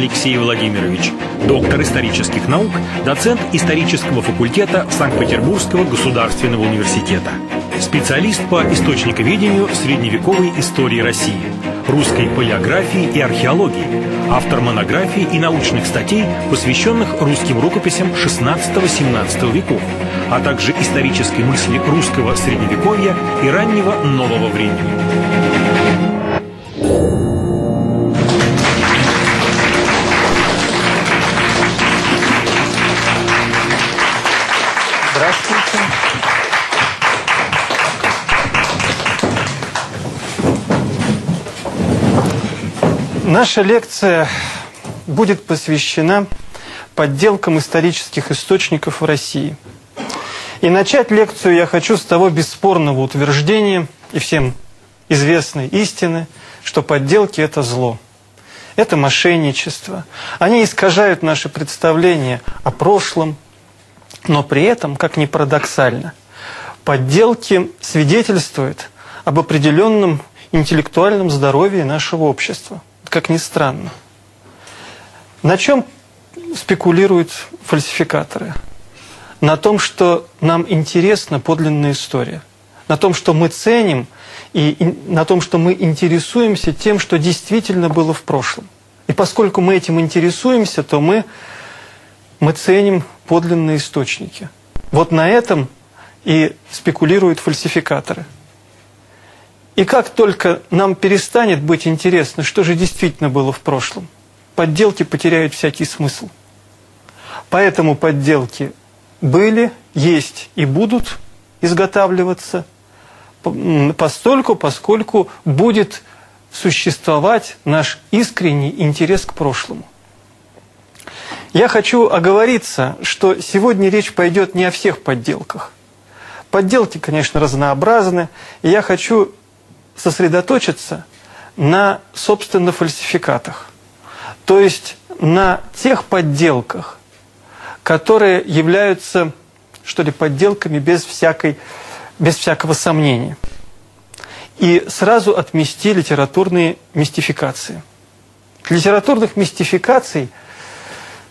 Алексей Владимирович, доктор исторических наук, доцент исторического факультета Санкт-Петербургского государственного университета, специалист по источниковедению средневековой истории России, русской палеографии и археологии, автор монографий и научных статей, посвященных русским рукописям XVI-XVII веков, а также исторической мысли русского средневековья и раннего нового времени. Наша лекция будет посвящена подделкам исторических источников в России. И начать лекцию я хочу с того бесспорного утверждения и всем известной истины, что подделки – это зло. Это мошенничество. Они искажают наше представление о прошлом, но при этом, как ни парадоксально, подделки свидетельствуют об определенном интеллектуальном здоровье нашего общества. Как ни странно. На чем спекулируют фальсификаторы? На том, что нам интересна подлинная история. На том, что мы ценим и на том, что мы интересуемся тем, что действительно было в прошлом. И поскольку мы этим интересуемся, то мы, мы ценим подлинные источники. Вот на этом и спекулируют фальсификаторы. И как только нам перестанет быть интересно, что же действительно было в прошлом, подделки потеряют всякий смысл. Поэтому подделки были, есть и будут изготавливаться постольку, поскольку будет существовать наш искренний интерес к прошлому. Я хочу оговориться, что сегодня речь пойдет не о всех подделках. Подделки, конечно, разнообразны, и я хочу сосредоточиться на, собственно, фальсификатах. То есть на тех подделках, которые являются, что ли, подделками без, всякой, без всякого сомнения. И сразу отмести литературные мистификации. Литературных мистификаций –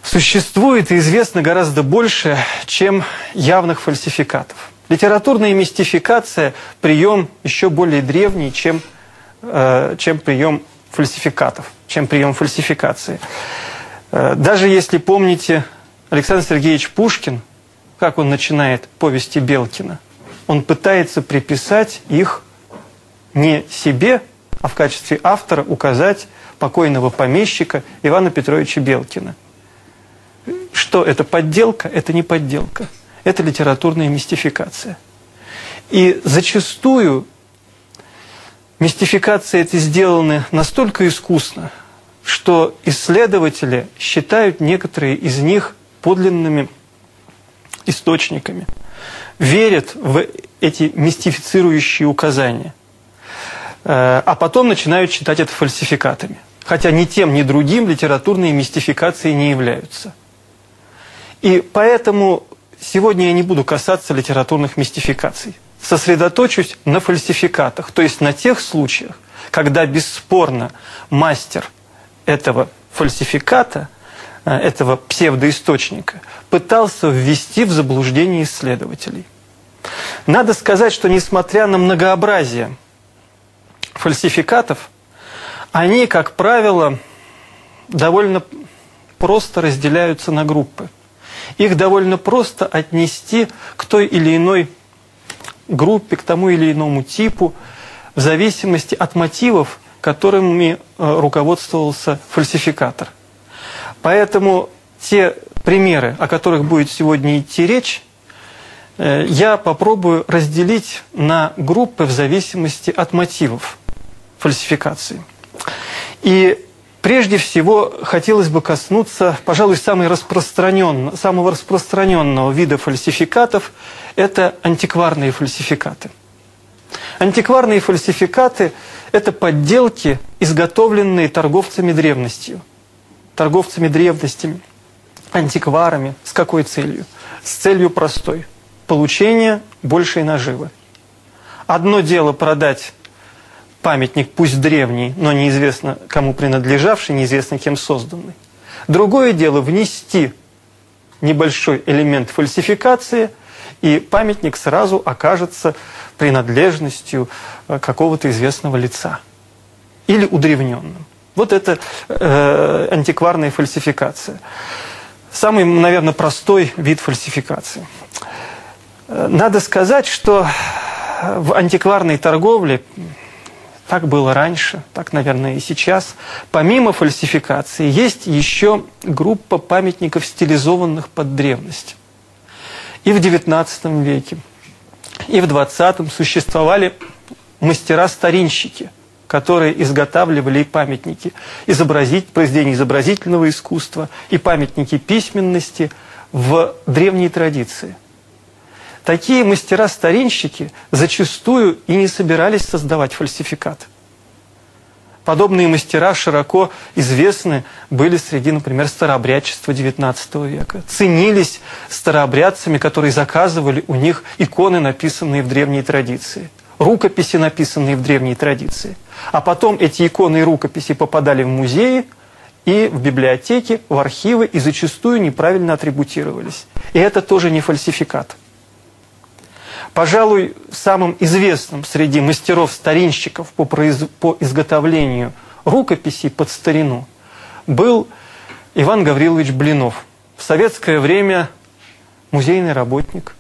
существует и известно гораздо больше, чем явных фальсификатов. Литературная мистификация – прием еще более древний, чем, э, чем прием фальсификатов, чем прием фальсификации. Э, даже если помните Александр Сергеевич Пушкин, как он начинает повести Белкина, он пытается приписать их не себе, а в качестве автора указать покойного помещика Ивана Петровича Белкина – что это подделка, это не подделка. Это литературная мистификация. И зачастую мистификации эти сделаны настолько искусно, что исследователи считают некоторые из них подлинными источниками, верят в эти мистифицирующие указания, э, а потом начинают считать это фальсификатами. Хотя ни тем, ни другим литературные мистификации не являются. И поэтому сегодня я не буду касаться литературных мистификаций. Сосредоточусь на фальсификатах, то есть на тех случаях, когда бесспорно мастер этого фальсификата, э, этого псевдоисточника, пытался ввести в заблуждение исследователей. Надо сказать, что несмотря на многообразие фальсификатов, они, как правило, довольно просто разделяются на группы – их довольно просто отнести к той или иной группе, к тому или иному типу, в зависимости от мотивов, которыми э, руководствовался фальсификатор. Поэтому те примеры, о которых будет сегодня идти речь, э, я попробую разделить на группы в зависимости от мотивов фальсификации. И Прежде всего, хотелось бы коснуться, пожалуй, самой распространен... самого распространенного вида фальсификатов – это антикварные фальсификаты. Антикварные фальсификаты – это подделки, изготовленные торговцами древностью, торговцами древностями, антикварами. С какой целью? С целью простой – получения большей наживы. Одно дело продать памятник, пусть древний, но неизвестно кому принадлежавший, неизвестно кем созданный. Другое дело внести небольшой элемент фальсификации, и памятник сразу окажется принадлежностью э, какого-то известного лица или удревненным. Вот это э, антикварная фальсификация. Самый, наверное, простой вид фальсификации. Э, надо сказать, что в антикварной торговле так было раньше, так, наверное, и сейчас. Помимо фальсификации, есть еще группа памятников, стилизованных под древность. И в XIX веке, и в XX существовали мастера-старинщики, которые изготавливали и памятники изобразить, произведения изобразительного искусства, и памятники письменности в древней традиции – Такие мастера-старинщики зачастую и не собирались создавать фальсификат. Подобные мастера широко известны были среди, например, старообрядчества XIX века. Ценились старообрядцами, которые заказывали у них иконы, написанные в древней традиции, рукописи, написанные в древней традиции. А потом эти иконы и рукописи попадали в музеи, и в библиотеки, в архивы, и зачастую неправильно атрибутировались. И это тоже не фальсификат. Пожалуй, самым известным среди мастеров-старинщиков по, произ... по изготовлению рукописей под старину был Иван Гаврилович Блинов. В советское время музейный работник,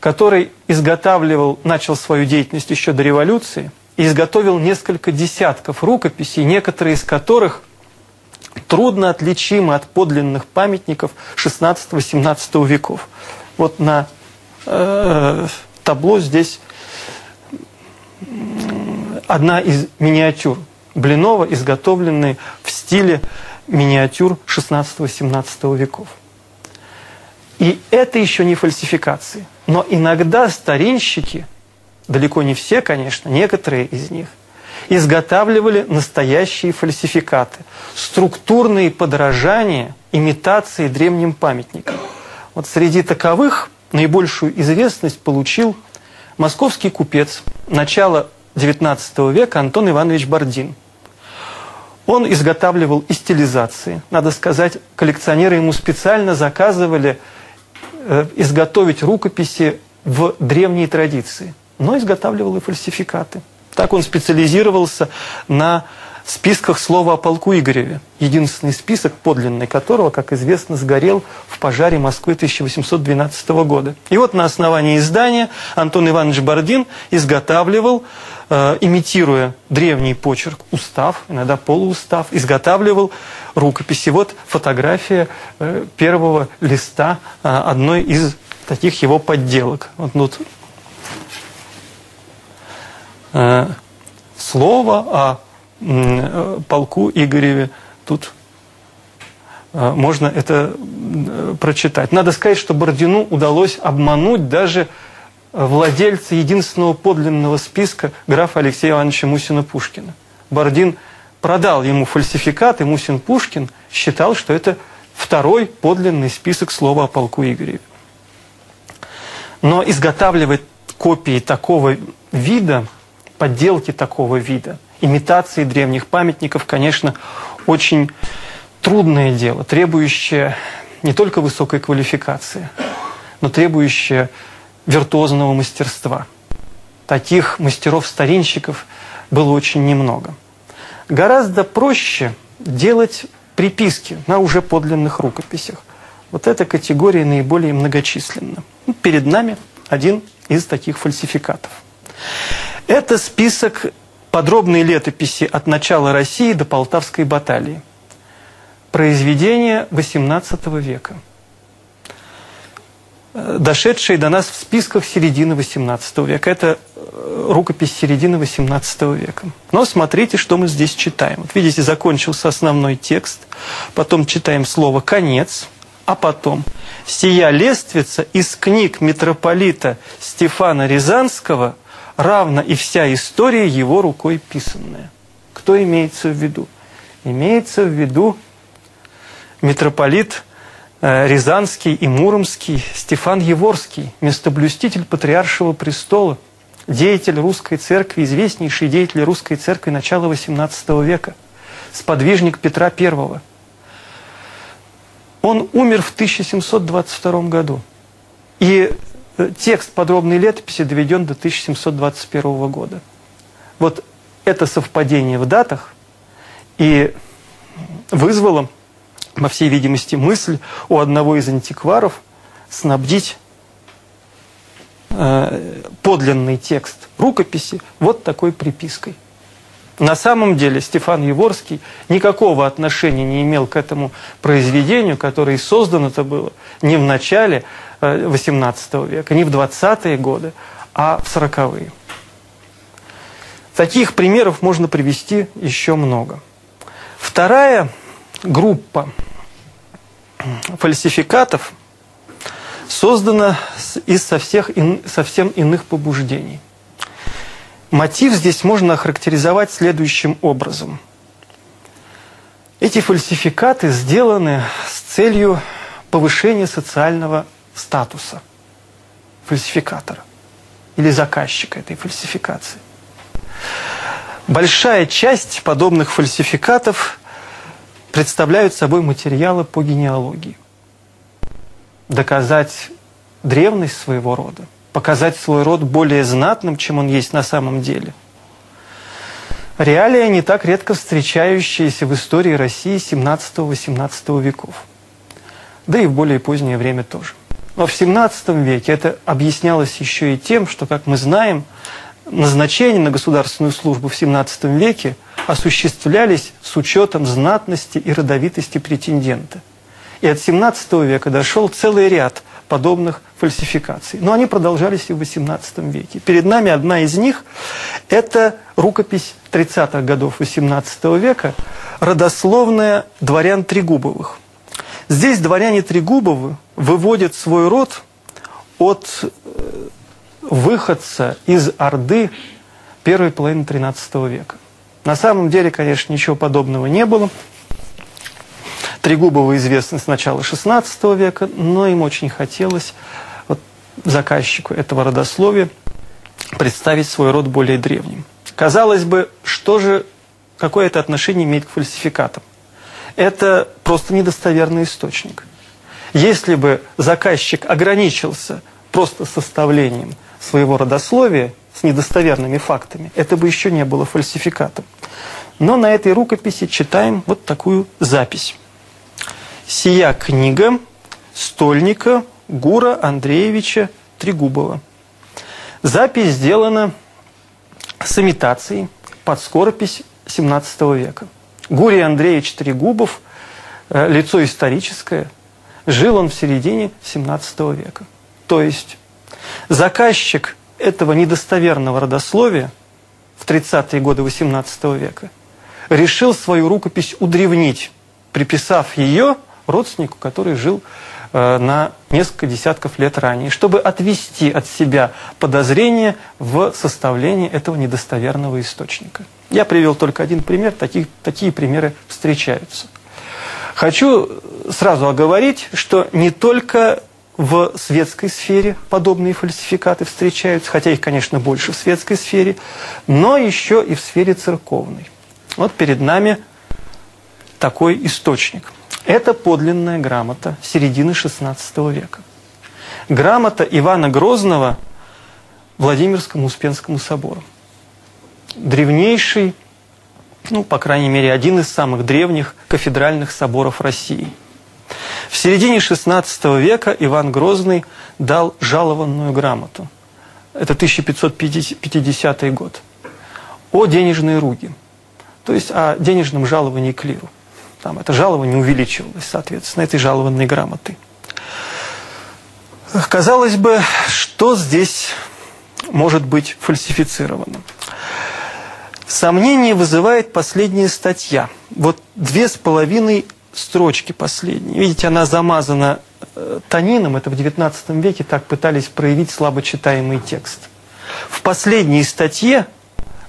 который изготавливал, начал свою деятельность еще до революции, и изготовил несколько десятков рукописей, некоторые из которых трудно отличимы от подлинных памятников 16-18 веков. Вот на э, табло здесь одна из миниатюр Блинова, изготовленные в стиле миниатюр 16-17 веков. И это еще не фальсификации. Но иногда старинщики, далеко не все, конечно, некоторые из них, изготавливали настоящие фальсификаты, структурные подражания, имитации древним памятникам. Вот среди таковых наибольшую известность получил московский купец начала XIX века Антон Иванович Бардин. Он изготавливал и стилизации. Надо сказать, коллекционеры ему специально заказывали э, изготовить рукописи в древней традиции, но изготавливал и фальсификаты. Так он специализировался на списках слова о полку Игореве, единственный список, подлинный которого, как известно, сгорел в пожаре Москвы 1812 года. И вот на основании издания Антон Иванович Бардин изготавливал, э, имитируя древний почерк, устав, иногда полуустав, изготавливал рукописи. Вот фотография э, первого листа э, одной из таких его подделок. Вот тут э, слово о полку Игореве. Тут э, можно это э, прочитать. Надо сказать, что Бородину удалось обмануть даже владельца единственного подлинного списка графа Алексея Ивановича Мусина-Пушкина. Бородин продал ему фальсификат, и Мусин-Пушкин считал, что это второй подлинный список слова о полку Игореве. Но изготавливать копии такого вида, подделки такого вида, имитации древних памятников, конечно, очень трудное дело, требующее не только высокой квалификации, но требующее виртуозного мастерства. Таких мастеров-старинщиков было очень немного. Гораздо проще делать приписки на уже подлинных рукописях. Вот эта категория наиболее многочисленна. Перед нами один из таких фальсификатов. Это список подробные летописи от начала России до Полтавской баталии. Произведения XVIII века, дошедшие до нас в списках середины XVIII века. Это э, рукопись середины XVIII века. Но смотрите, что мы здесь читаем. Вот видите, закончился основной текст, потом читаем слово «конец», а потом «Сия лествица из книг митрополита Стефана Рязанского – равно и вся история его рукой писанная. Кто имеется в виду? Имеется в виду митрополит э, Рязанский и Муромский Стефан Еворский, местоблюститель Патриаршего престола, деятель русской церкви, известнейший деятель русской церкви начала XVIII века, сподвижник Петра I. Он умер в 1722 году. И текст подробной летописи доведен до 1721 года. Вот это совпадение в датах и вызвало, по всей видимости, мысль у одного из антикваров снабдить э, подлинный текст рукописи вот такой припиской. На самом деле Стефан Еворский никакого отношения не имел к этому произведению, которое создано это было не в начале XVIII э, века, не в 20-е годы, а в 40-е. Таких примеров можно привести еще много. Вторая группа фальсификатов создана из совсем иных побуждений. Мотив здесь можно охарактеризовать следующим образом. Эти фальсификаты сделаны с целью повышения социального статуса фальсификатора или заказчика этой фальсификации. Большая часть подобных фальсификатов представляют собой материалы по генеалогии. Доказать древность своего рода, показать свой род более знатным, чем он есть на самом деле. Реалия не так редко встречающаяся в истории России 17-18 веков. Да и в более позднее время тоже. Но в 17 веке это объяснялось еще и тем, что, как мы знаем, назначения на государственную службу в XVII веке осуществлялись с учетом знатности и родовитости претендента. И от XVII века дошел целый ряд подобных фальсификаций. Но они продолжались и в XVIII веке. Перед нами одна из них – это рукопись 30-х годов XVIII века, родословная дворян Трегубовых. Здесь дворяне Трегубовы выводят свой род от э, выходца из Орды первой половины XIII века. На самом деле, конечно, ничего подобного не было. Трегубова известны с начала XVI века, но им очень хотелось вот, заказчику этого родословия представить свой род более древним. Казалось бы, что же, какое это отношение имеет к фальсификатам? Это просто недостоверный источник. Если бы заказчик ограничился просто составлением своего родословия с недостоверными фактами, это бы еще не было фальсификатом. Но на этой рукописи читаем вот такую запись. «Сия книга стольника Гура Андреевича Трегубова». Запись сделана с имитацией под скоропись XVII века. Гурий Андреевич Трегубов, э, лицо историческое, жил он в середине XVII века. То есть Заказчик этого недостоверного родословия в 30-е годы XVIII века решил свою рукопись удревнить, приписав ее родственнику, который жил э, на несколько десятков лет ранее, чтобы отвести от себя подозрения в составлении этого недостоверного источника. Я привел только один пример, таких, такие примеры встречаются. Хочу сразу оговорить, что не только в светской сфере подобные фальсификаты встречаются, хотя их, конечно, больше в светской сфере, но еще и в сфере церковной. Вот перед нами такой источник. Это подлинная грамота середины XVI века. Грамота Ивана Грозного Владимирскому Успенскому собору. Древнейший, ну, по крайней мере, один из самых древних кафедральных соборов России – в середине XVI века Иван Грозный дал жалованную грамоту. Это 1550 год. О денежной руге. То есть о денежном жаловании клиру. Там это жалование увеличивалось, соответственно, этой жалованной грамоты. Казалось бы, что здесь может быть фальсифицировано? Сомнение вызывает последняя статья. Вот две с половиной строчки последние. Видите, она замазана э, тонином, это в XIX веке так пытались проявить слабочитаемый текст. В последней статье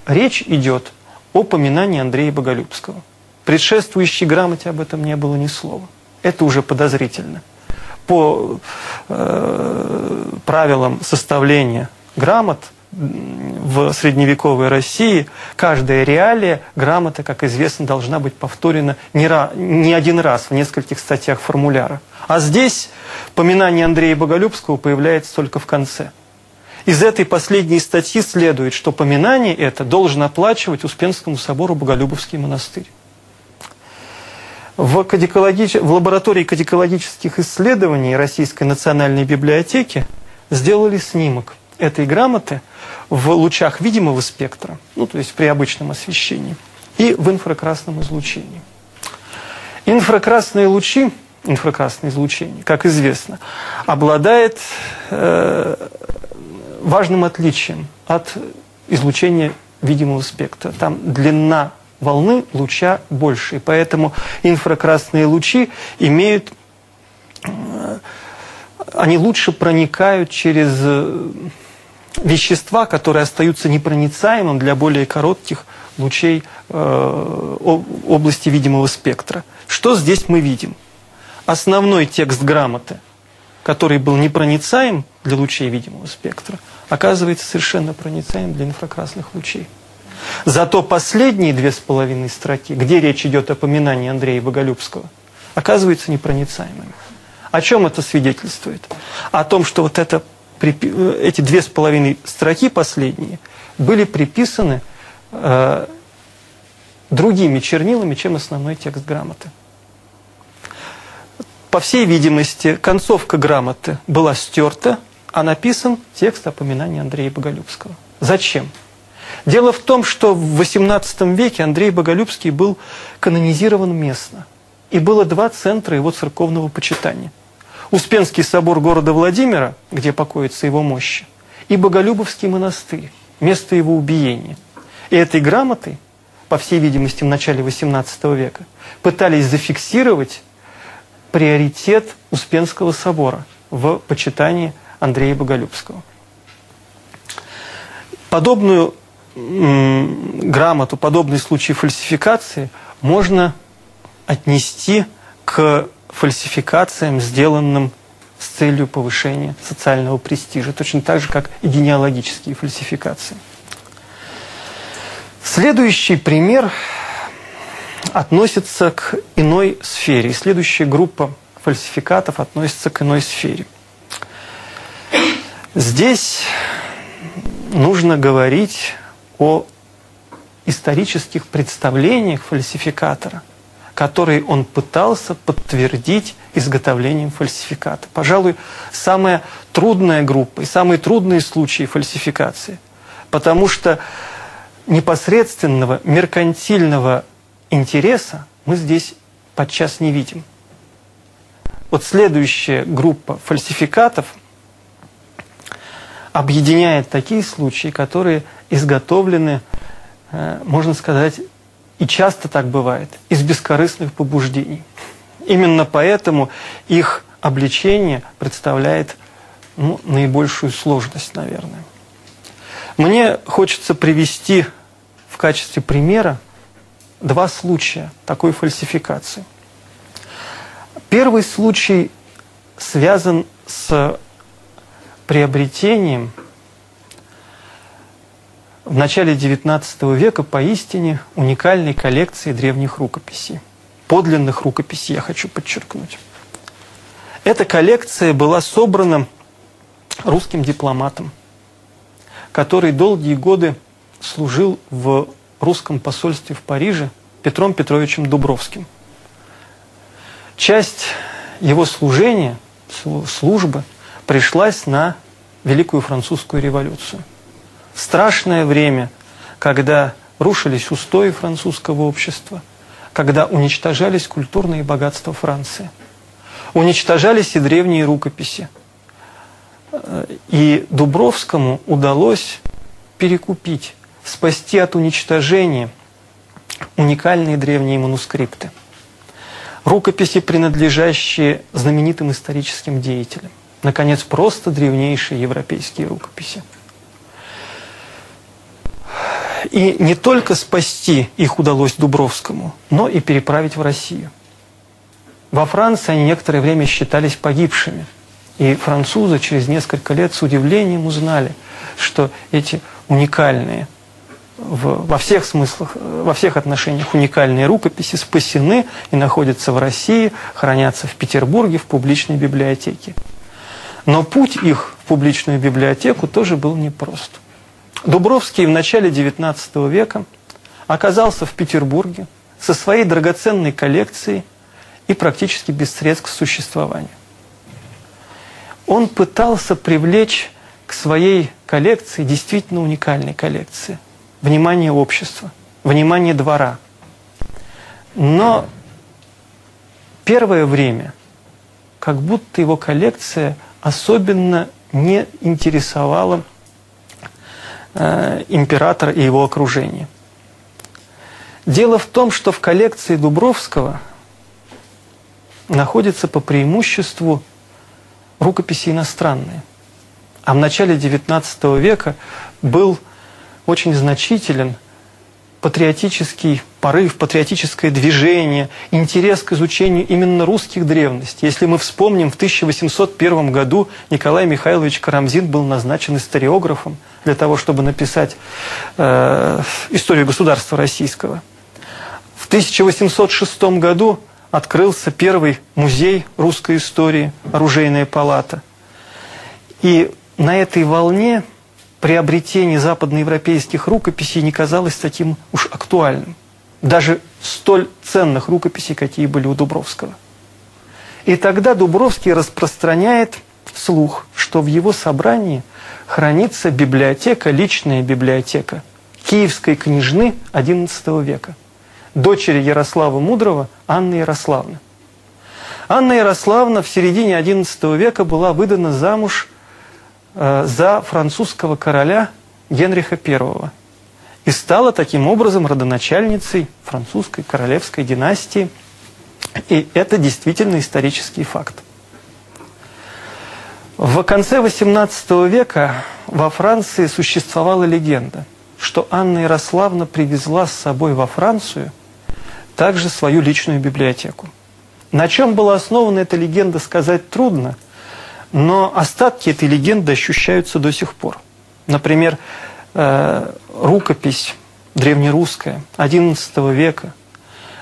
речь идет о поминании Андрея Боголюбского. Предшествующей грамоте об этом не было ни слова. Это уже подозрительно. По э, правилам составления грамот в средневековой России каждая реалия, грамота, как известно, должна быть повторена не, ра, не один раз в нескольких статьях формуляра. А здесь поминание Андрея Боголюбского появляется только в конце. Из этой последней статьи следует, что поминание это должен оплачивать Успенскому собору Боголюбовский монастырь. В, кодикологич... в лаборатории кодикологических исследований Российской национальной библиотеки сделали снимок этой грамоты в лучах видимого спектра, ну, то есть при обычном освещении, и в инфракрасном излучении. Инфракрасные лучи, инфракрасное излучение, как известно, обладает э, важным отличием от излучения видимого спектра. Там длина волны луча больше, и поэтому инфракрасные лучи имеют, э, они лучше проникают через э, вещества, которые остаются непроницаемым для более коротких лучей э, области видимого спектра. Что здесь мы видим? Основной текст грамоты, который был непроницаем для лучей видимого спектра – оказывается совершенно проницаем для инфракрасных лучей. Зато последние две с половиной строки, где речь идет о поминании Андрея Боголюбского, оказываются непроницаемыми. О чем это свидетельствует? О том, что вот это, эти две с половиной строки последние были приписаны э, другими чернилами, чем основной текст грамоты. По всей видимости, концовка грамоты была стерта, а написан текст опоминания Андрея Боголюбского. Зачем? Дело в том, что в XVIII веке Андрей Боголюбский был канонизирован местно. И было два центра его церковного почитания. Успенский собор города Владимира, где покоится его мощи, и Боголюбовский монастырь, место его убиения. И этой грамотой, по всей видимости, в начале XVIII века, пытались зафиксировать приоритет Успенского собора в почитании Андрея Боголюбского. Подобную грамоту, подобный случай фальсификации можно отнести к фальсификациям, сделанным с целью повышения социального престижа, точно так же, как и генеалогические фальсификации. Следующий пример относится к иной сфере. Следующая группа фальсификатов относится к иной сфере. Здесь нужно говорить о исторических представлениях фальсификатора, которые он пытался подтвердить изготовлением фальсификата. Пожалуй, самая трудная группа и самые трудные случаи фальсификации, потому что непосредственного меркантильного интереса мы здесь подчас не видим. Вот следующая группа фальсификатов – объединяет такие случаи, которые изготовлены, э, можно сказать, и часто так бывает, из бескорыстных побуждений. Именно поэтому их обличение представляет ну, наибольшую сложность, наверное. Мне хочется привести в качестве примера два случая такой фальсификации. Первый случай связан с приобретением в начале XIX века поистине уникальной коллекции древних рукописей. Подлинных рукописей, я хочу подчеркнуть. Эта коллекция была собрана русским дипломатом, который долгие годы служил в русском посольстве в Париже Петром Петровичем Дубровским. Часть его служения, службы – пришлась на Великую Французскую революцию. Страшное время, когда рушились устои французского общества, когда уничтожались культурные богатства Франции, уничтожались и древние рукописи. И Дубровскому удалось перекупить, спасти от уничтожения уникальные древние манускрипты. Рукописи, принадлежащие знаменитым историческим деятелям наконец, просто древнейшие европейские рукописи. И не только спасти их удалось Дубровскому, но и переправить в Россию. Во Франции они некоторое время считались погибшими. И французы через несколько лет с удивлением узнали, что эти уникальные, в, во всех смыслах, во всех отношениях уникальные рукописи спасены и находятся в России, хранятся в Петербурге в публичной библиотеке. Но путь их в публичную библиотеку тоже был непрост. Дубровский в начале XIX века оказался в Петербурге со своей драгоценной коллекцией и практически без средств к существованию. Он пытался привлечь к своей коллекции, действительно уникальной коллекции, внимание общества, внимание двора. Но первое время, как будто его коллекция особенно не интересовала э, императора и его окружение. Дело в том, что в коллекции Дубровского находятся по преимуществу рукописи иностранные. А в начале XIX века был очень значителен патриотический порыв, патриотическое движение, интерес к изучению именно русских древностей. Если мы вспомним, в 1801 году Николай Михайлович Карамзин был назначен историографом для того, чтобы написать э, историю государства российского. В 1806 году открылся первый музей русской истории, оружейная палата. И на этой волне приобретение западноевропейских рукописей не казалось таким уж актуальным. Даже столь ценных рукописей, какие были у Дубровского. И тогда Дубровский распространяет слух, что в его собрании хранится библиотека, личная библиотека киевской княжны XI века, дочери Ярослава Мудрого Анны Ярославны. Анна Ярославна в середине XI века была выдана замуж за французского короля Генриха I и стала таким образом родоначальницей французской королевской династии. И это действительно исторический факт. В конце XVIII века во Франции существовала легенда, что Анна Ярославна привезла с собой во Францию также свою личную библиотеку. На чем была основана эта легенда, сказать трудно – но остатки этой легенды ощущаются до сих пор. Например, э, рукопись древнерусская XI века,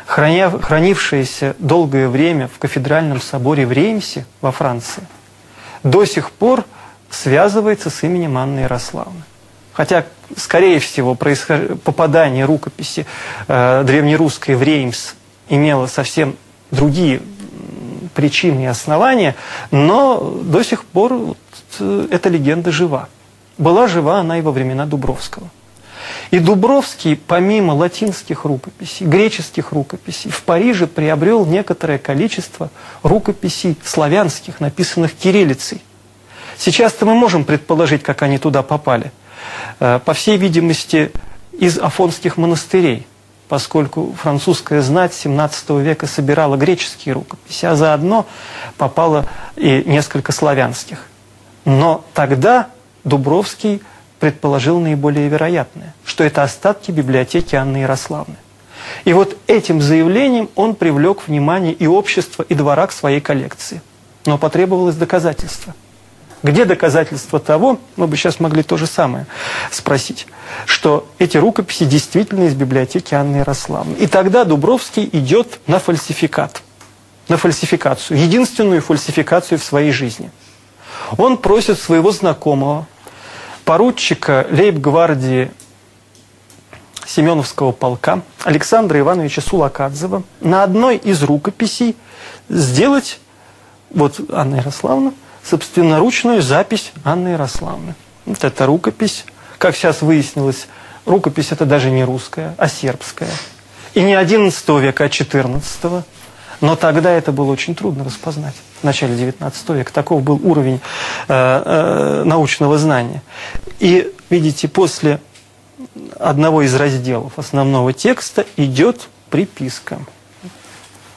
хранившаяся долгое время в кафедральном соборе в Реймсе во Франции, до сих пор связывается с именем Анны Ярославны. Хотя, скорее всего, попадание рукописи э, древнерусской в Реймс имело совсем другие причины и основания, но до сих пор э, эта легенда жива. Была жива она и во времена Дубровского. И Дубровский, помимо латинских рукописей, греческих рукописей, в Париже приобрел некоторое количество рукописей славянских, написанных кириллицей. Сейчас-то мы можем предположить, как они туда попали. Э, по всей видимости, из афонских монастырей – поскольку французская знать 17 века собирала греческие рукописи, а заодно попало и несколько славянских. Но тогда Дубровский предположил наиболее вероятное, что это остатки библиотеки Анны Ярославны. И вот этим заявлением он привлек внимание и общества, и двора к своей коллекции. Но потребовалось доказательство – где доказательства того, мы бы сейчас могли то же самое спросить, что эти рукописи действительно из библиотеки Анны Ярославны. И тогда Дубровский идет на фальсификат, на фальсификацию, единственную фальсификацию в своей жизни. Он просит своего знакомого, поручика лейб-гвардии Семеновского полка Александра Ивановича Сулакадзева на одной из рукописей сделать, вот Анна Ярославна, собственноручную запись Анны Ярославны. Вот это рукопись. Как сейчас выяснилось, рукопись это даже не русская, а сербская. И не XI века, а XIV. Но тогда это было очень трудно распознать. В начале XIX века таков был уровень э, э, научного знания. И, видите, после одного из разделов основного текста идет приписка.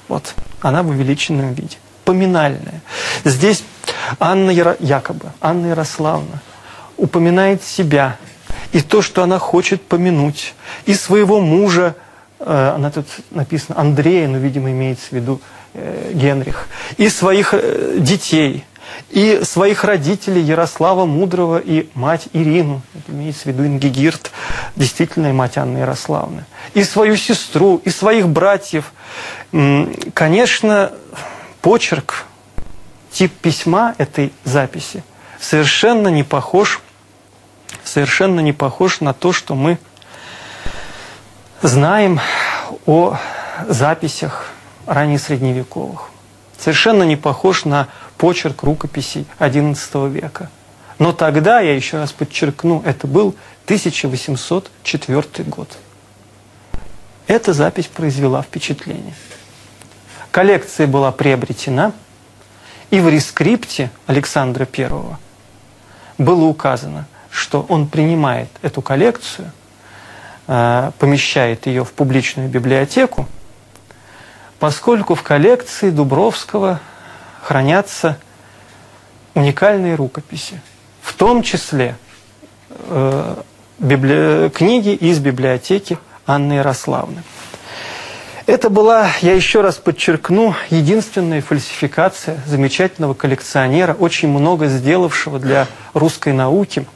Вот, она в увеличенном виде поминальное. Здесь Анна, Яро... якобы, Анна Ярославна упоминает себя и то, что она хочет помянуть, и своего мужа, э, она тут написано Андрея, но, видимо, имеется в виду э, Генрих, и своих э, детей, и своих родителей Ярослава Мудрого и мать Ирину, это имеется в виду Ингигирт, действительно мать Анны Ярославны, и свою сестру, и своих братьев. Конечно, почерк, тип письма этой записи совершенно не похож, совершенно не похож на то, что мы знаем о записях ранее средневековых. Совершенно не похож на почерк рукописей XI века. Но тогда, я еще раз подчеркну, это был 1804 год. Эта запись произвела впечатление. Коллекция была приобретена, и в рескрипте Александра I было указано, что он принимает эту коллекцию, э, помещает ее в публичную библиотеку, поскольку в коллекции Дубровского хранятся уникальные рукописи, в том числе э, библи... книги из библиотеки Анны Ярославны. Это была, я еще раз подчеркну, единственная фальсификация замечательного коллекционера, очень много сделавшего для русской науки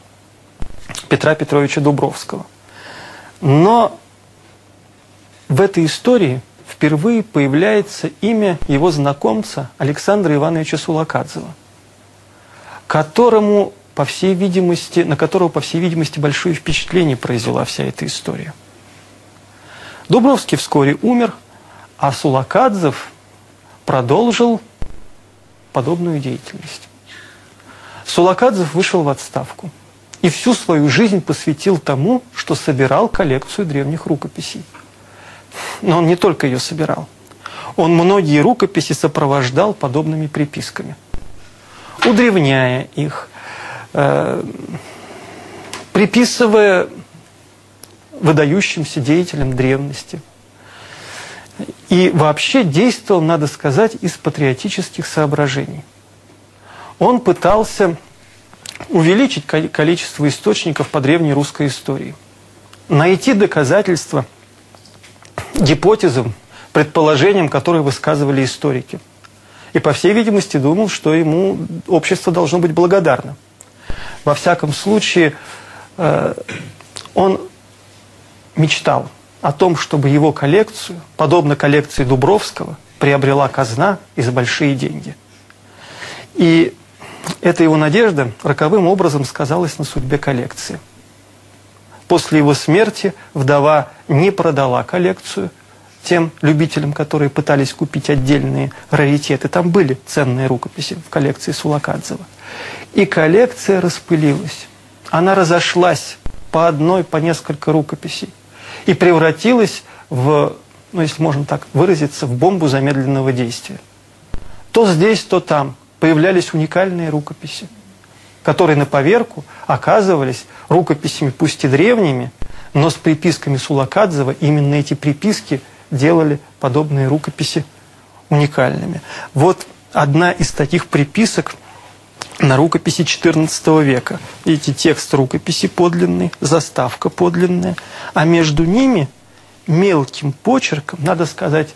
Петра Петровича Дубровского. Но в этой истории впервые появляется имя его знакомца Александра Ивановича Сулакадзева, которому, по всей видимости, на которого, по всей видимости, большое впечатление произвела вся эта история. Дубровский вскоре умер, а Сулакадзев продолжил подобную деятельность. Сулакадзев вышел в отставку и всю свою жизнь посвятил тому, что собирал коллекцию древних рукописей. Но он не только ее собирал. Он многие рукописи сопровождал подобными приписками, удревняя их, э, приписывая выдающимся деятелям древности. И вообще действовал, надо сказать, из патриотических соображений. Он пытался увеличить количество источников по древней русской истории, найти доказательства – гипотезам, предположениям, которые высказывали историки. И, по всей видимости, думал, что ему общество должно быть благодарно. Во всяком случае, э, он мечтал о том, чтобы его коллекцию, подобно коллекции Дубровского, приобрела казна и за большие деньги. И эта его надежда роковым образом сказалась на судьбе коллекции – После его смерти вдова не продала коллекцию тем любителям, которые пытались купить отдельные раритеты. Там были ценные рукописи в коллекции Сулакадзева. И коллекция распылилась. Она разошлась по одной, по несколько рукописей. И превратилась в, ну, если можно так выразиться, в бомбу замедленного действия. То здесь, то там появлялись уникальные рукописи которые на поверку оказывались рукописями, пусть и древними, но с приписками Сулакадзева. Именно эти приписки делали подобные рукописи уникальными. Вот одна из таких приписок на рукописи XIV века. Видите, текст рукописи подлинный, заставка подлинная, а между ними мелким почерком, надо сказать,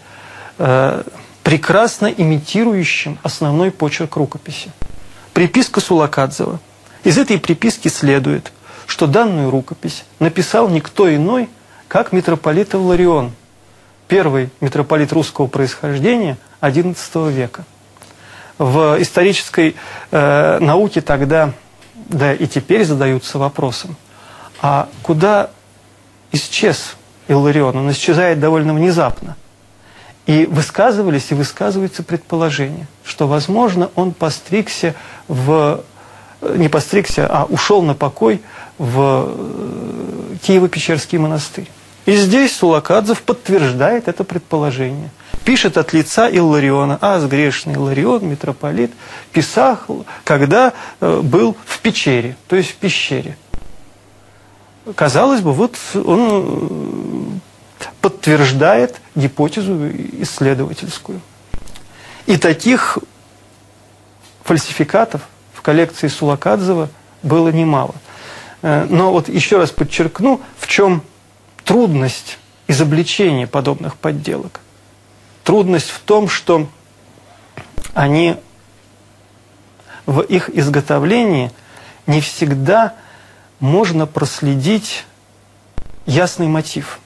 э, прекрасно имитирующим основной почерк рукописи. Приписка Сулакадзева. Из этой приписки следует, что данную рукопись написал никто иной, как митрополит Ларион, первый митрополит русского происхождения XI века. В исторической э, науке тогда, да и теперь задаются вопросом, а куда исчез Илларион? Он исчезает довольно внезапно. И высказывались и высказываются предположения, что, возможно, он постригся в не постригся, а ушел на покой в э, Киево-Печерский монастырь. И здесь Сулакадзев подтверждает это предположение. Пишет от лица Иллариона, а грешный Илларион, митрополит, писал, когда э, был в печере, то есть в пещере. Казалось бы, вот он подтверждает гипотезу исследовательскую. И таких фальсификатов в коллекции Сулакадзева было немало. Э, но вот еще раз подчеркну, в чем трудность изобличения подобных подделок. Трудность в том, что они в их изготовлении не всегда можно проследить ясный мотив.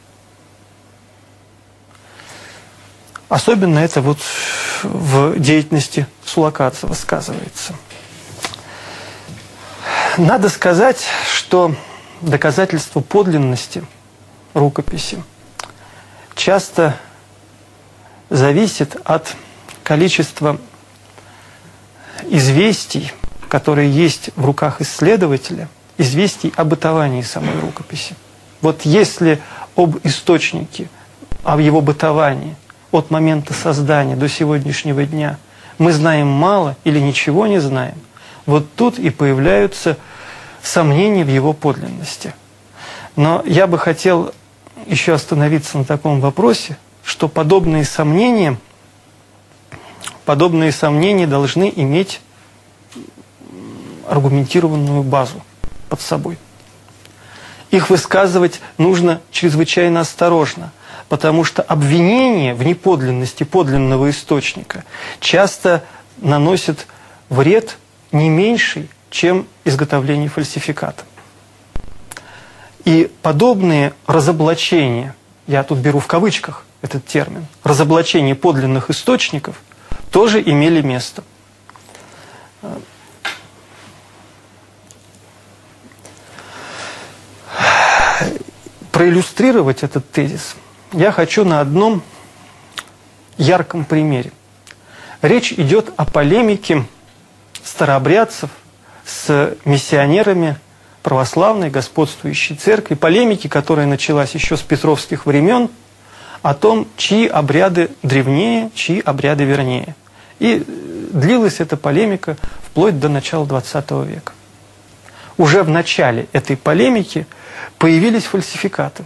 Особенно это вот в деятельности Сулакадзе высказывается. Надо сказать, что доказательство подлинности рукописи часто зависит от количества известий, которые есть в руках исследователя, известий о бытовании самой рукописи. Вот если об источнике, о его бытовании от момента создания до сегодняшнего дня мы знаем мало или ничего не знаем, вот тут и появляются сомнения в его подлинности. Но я бы хотел еще остановиться на таком вопросе, что подобные сомнения, подобные сомнения должны иметь аргументированную базу под собой. Их высказывать нужно чрезвычайно осторожно, потому что обвинение в неподлинности подлинного источника часто наносит вред не меньший, чем изготовление фальсификата. И подобные разоблачения, я тут беру в кавычках этот термин, разоблачение подлинных источников тоже имели место. Проиллюстрировать этот тезис я хочу на одном ярком примере. Речь идет о полемике старообрядцев с миссионерами православной господствующей церкви, полемики, которая началась еще с петровских времен, о том, чьи обряды древнее, чьи обряды вернее. И длилась эта полемика вплоть до начала XX века. Уже в начале этой полемики появились фальсификаты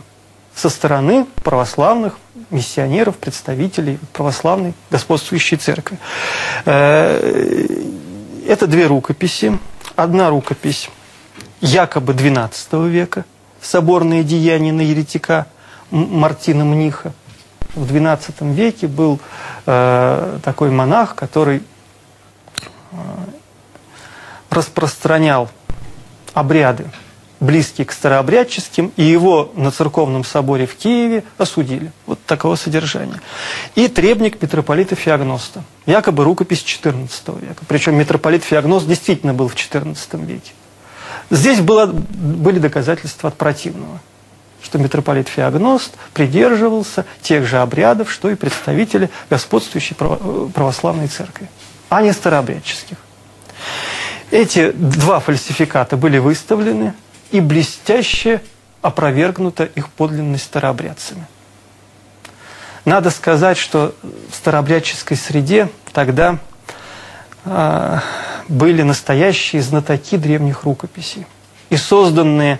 со стороны православных миссионеров, представителей православной господствующей церкви. Э, это две рукописи. Одна рукопись якобы XII века, соборные деяния на еретика Мартина Мниха. В XII веке был э, такой монах, который э, распространял обряды, близкие к старообрядческим, и его на церковном соборе в Киеве осудили. Вот такого содержания. И требник митрополита Феогноста, якобы рукопись XIV века. Причем митрополит Феогност действительно был в XIV веке. Здесь было, были доказательства от противного, что митрополит Феогност придерживался тех же обрядов, что и представители господствующей православной церкви, а не старообрядческих. Эти два фальсификата были выставлены и блестяще опровергнута их подлинность старообрядцами. Надо сказать, что в старообрядческой среде тогда э, были настоящие знатоки древних рукописей. И созданные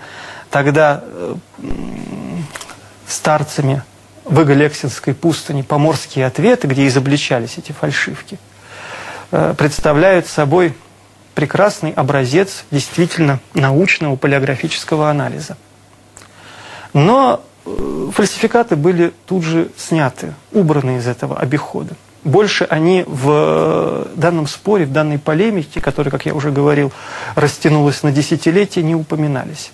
тогда э, старцами в Иголексинской пустыни поморские ответы, где изобличались эти фальшивки, э, представляют собой прекрасный образец действительно научного палеографического анализа. Но э, фальсификаты были тут же сняты, убраны из этого обихода. Больше они в данном споре, в данной полемике, которая, как я уже говорил, растянулась на десятилетия, не упоминались.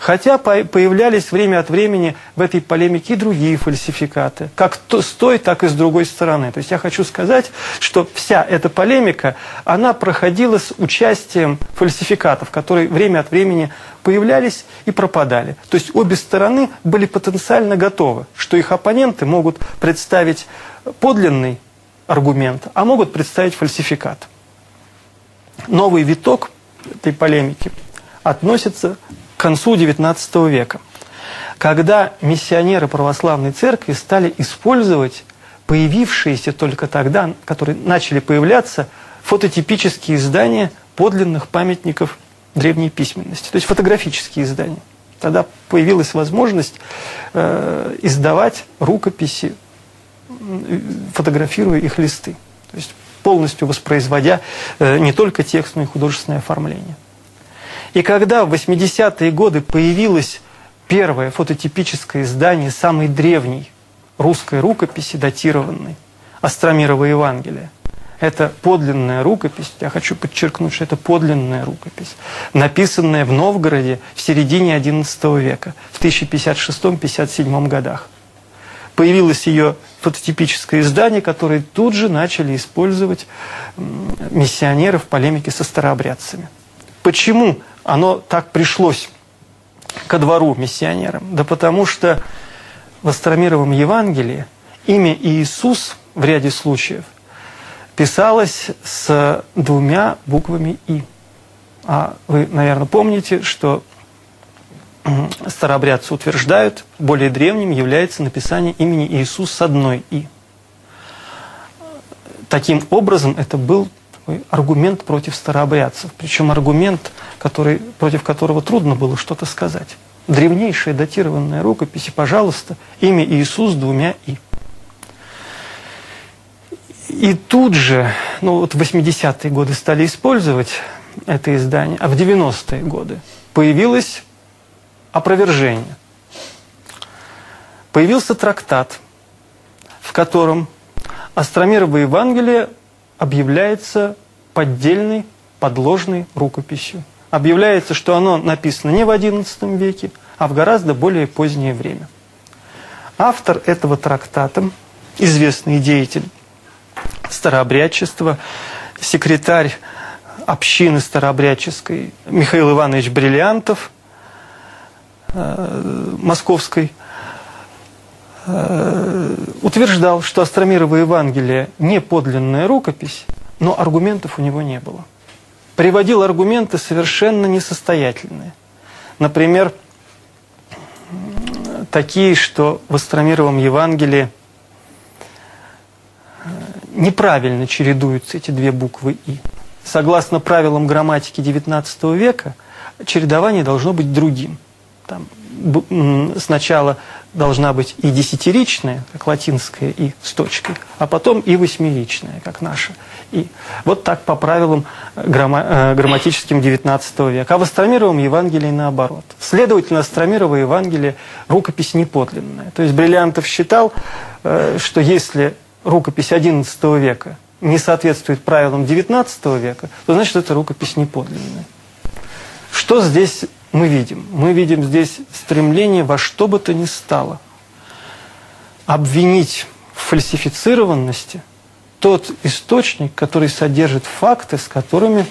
Хотя появлялись время от времени в этой полемике и другие фальсификаты, как с той, так и с другой стороны. То есть я хочу сказать, что вся эта полемика, она проходила с участием фальсификатов, которые время от времени появлялись и пропадали. То есть обе стороны были потенциально готовы, что их оппоненты могут представить подлинный аргумент, а могут представить фальсификат. Новый виток этой полемики относится к концу XIX века, когда миссионеры православной церкви стали использовать появившиеся только тогда, которые начали появляться, фототипические издания подлинных памятников древней письменности, то есть фотографические издания. Тогда появилась возможность э, издавать рукописи фотографируя их листы. То есть полностью воспроизводя э, не только текст, но и художественное оформление. И когда в 80-е годы появилось первое фототипическое издание самой древней русской рукописи, датированной, Остромирово Евангелие, Это подлинная рукопись, я хочу подчеркнуть, что это подлинная рукопись, написанная в Новгороде в середине XI века, в 1056-57 годах. Появилось ее фототипическое издание, которое тут же начали использовать миссионеры в полемике со старообрядцами. Почему оно так пришлось ко двору миссионерам? Да потому что в Астромировом Евангелии имя Иисус в ряде случаев писалось с двумя буквами «и». А вы, наверное, помните, что старообрядцы утверждают, более древним является написание имени Иисус с одной «и». Таким образом, это был аргумент против старообрядцев. Причем аргумент, который, против которого трудно было что-то сказать. Древнейшая датированная рукопись, пожалуйста, имя Иисус с двумя «и». И тут же, ну вот в 80-е годы стали использовать это издание, а в 90-е годы появилось опровержение. Появился трактат, в котором Астромировое Евангелие объявляется поддельной, подложной рукописью. Объявляется, что оно написано не в XI веке, а в гораздо более позднее время. Автор этого трактата, известный деятель старообрядчества, секретарь общины старообрядческой Михаил Иванович Бриллиантов московской э, утверждал, что Астромировое Евангелие не подлинная рукопись, но аргументов у него не было. Приводил аргументы совершенно несостоятельные. Например, такие, что в Астромировом Евангелии неправильно чередуются эти две буквы «и». Согласно правилам грамматики XIX века, чередование должно быть другим. Там, сначала должна быть и десятиричная, как латинская «и» с точкой, а потом и восьмеричная, как наша «и». Вот так по правилам грамма, э, грамматическим XIX века. А в Астромировом Евангелии наоборот. Следовательно, Астромировое Евангелие – рукопись неподлинная. То есть Бриллиантов считал, э, что если рукопись XI века не соответствует правилам XIX века, то значит, это рукопись неподлинная. Что здесь мы видим? Мы видим здесь стремление во что бы то ни стало обвинить в фальсифицированности тот источник, который содержит факты, с которыми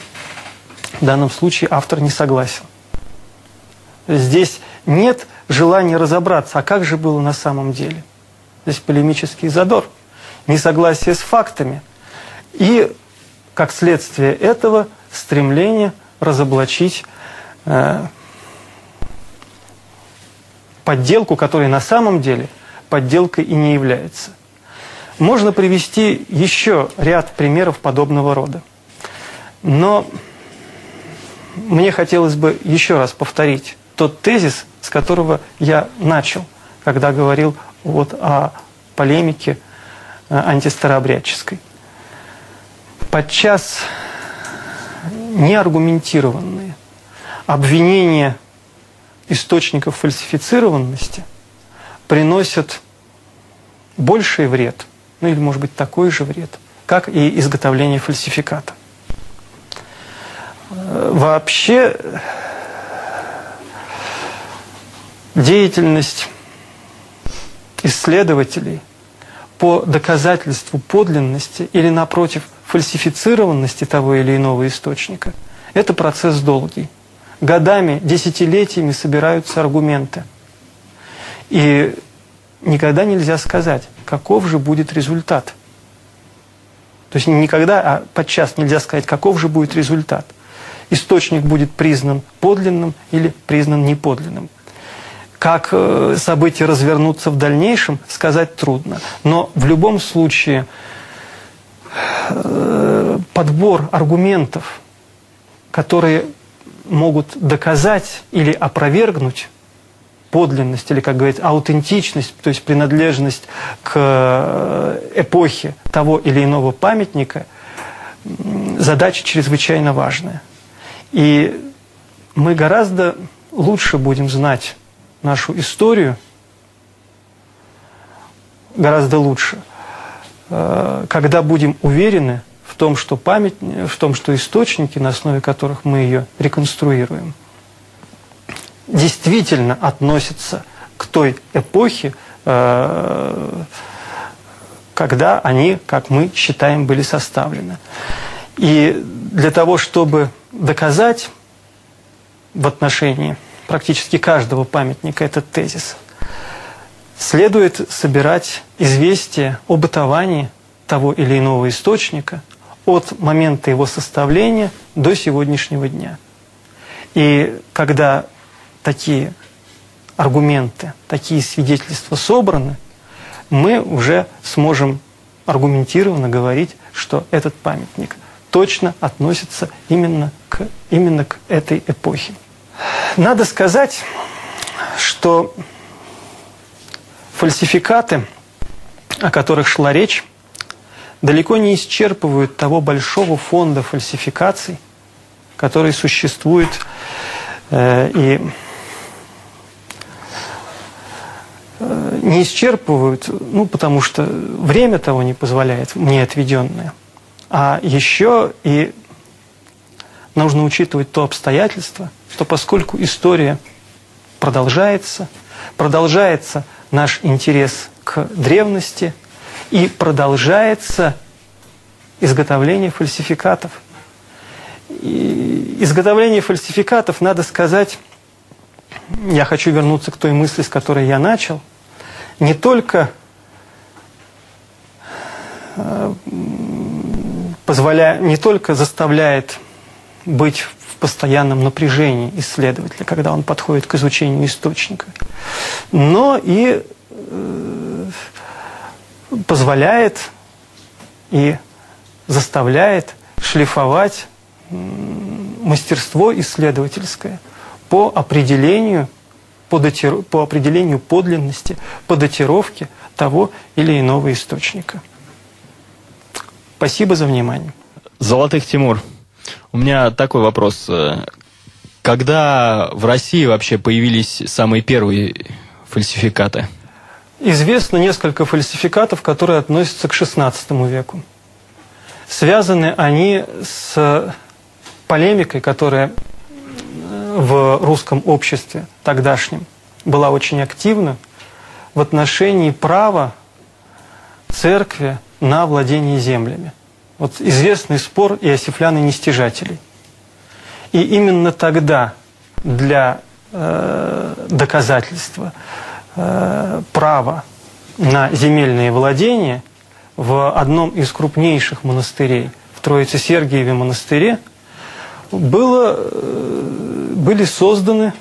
в данном случае автор не согласен. Здесь нет желания разобраться, а как же было на самом деле. Здесь полемический задор – несогласие с фактами и, как следствие этого, стремление разоблачить э, подделку, которая на самом деле подделкой и не является. Можно привести еще ряд примеров подобного рода. Но мне хотелось бы еще раз повторить тот тезис, с которого я начал, когда говорил вот о полемике Э, антистарообрядческой. Подчас неаргументированные обвинения источников фальсифицированности приносят больший вред, ну или, может быть, такой же вред, как и изготовление фальсификата. Э, вообще деятельность исследователей – по доказательству подлинности или, напротив, фальсифицированности того или иного источника, это процесс долгий. Годами, десятилетиями собираются аргументы. И никогда нельзя сказать, каков же будет результат. То есть никогда, а подчас нельзя сказать, каков же будет результат. Источник будет признан подлинным или признан неподлинным. Как э, события развернутся в дальнейшем, сказать трудно. Но в любом случае э, подбор аргументов, которые могут доказать или опровергнуть подлинность, или, как говорится, аутентичность, то есть принадлежность к э, эпохе того или иного памятника, задача чрезвычайно важная. И мы гораздо лучше будем знать нашу историю гораздо лучше, э, когда будем уверены в том, что память, в том, что источники, на основе которых мы ее реконструируем, действительно относятся к той эпохе, э, когда они, как мы считаем, были составлены. И для того, чтобы доказать в отношении практически каждого памятника этот тезис, следует собирать известия о бытовании того или иного источника от момента его составления до сегодняшнего дня. И когда такие аргументы, такие свидетельства собраны, мы уже сможем аргументированно говорить, что этот памятник точно относится именно к, именно к этой эпохе. Надо сказать, что фальсификаты, о которых шла речь, далеко не исчерпывают того большого фонда фальсификаций, который существует э, и э, не исчерпывают, ну, потому что время того не позволяет, мне отведенное. А еще и нужно учитывать то обстоятельство, что поскольку история продолжается, продолжается наш интерес к древности и продолжается изготовление фальсификатов. И изготовление фальсификатов, надо сказать, я хочу вернуться к той мысли, с которой я начал, не только э, позволя... не только заставляет быть в постоянном напряжении исследователя, когда он подходит к изучению источника, но и э, позволяет и заставляет шлифовать мастерство исследовательское по определению, по, датиру, по определению подлинности, по датировке того или иного источника. Спасибо за внимание. Золотых Тимур. У меня такой вопрос. Когда в России вообще появились самые первые фальсификаты? Известно несколько фальсификатов, которые относятся к XVI веку. Связаны они с полемикой, которая в русском обществе тогдашнем была очень активна в отношении права церкви на владение землями. Вот известный спор иосифлян и нестяжателей. И именно тогда для э, доказательства э, права на земельные владения в одном из крупнейших монастырей, в Троице-Сергиеве монастыре, было, э, были созданы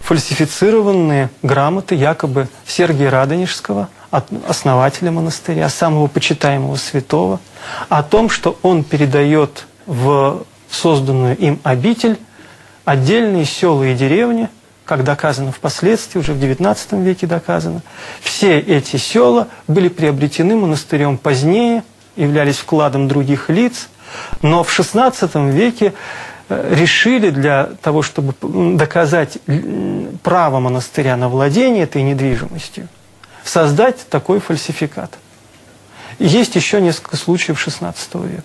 фальсифицированные грамоты якобы Сергия Радонежского – основателя монастыря, самого почитаемого святого, о том, что он передает в созданную им обитель отдельные села и деревни, как доказано впоследствии, уже в XIX веке доказано. Все эти села были приобретены монастырем позднее, являлись вкладом других лиц, но в XVI веке э, решили для того, чтобы доказать право монастыря на владение этой недвижимостью, создать такой фальсификат. есть еще несколько случаев XVI века.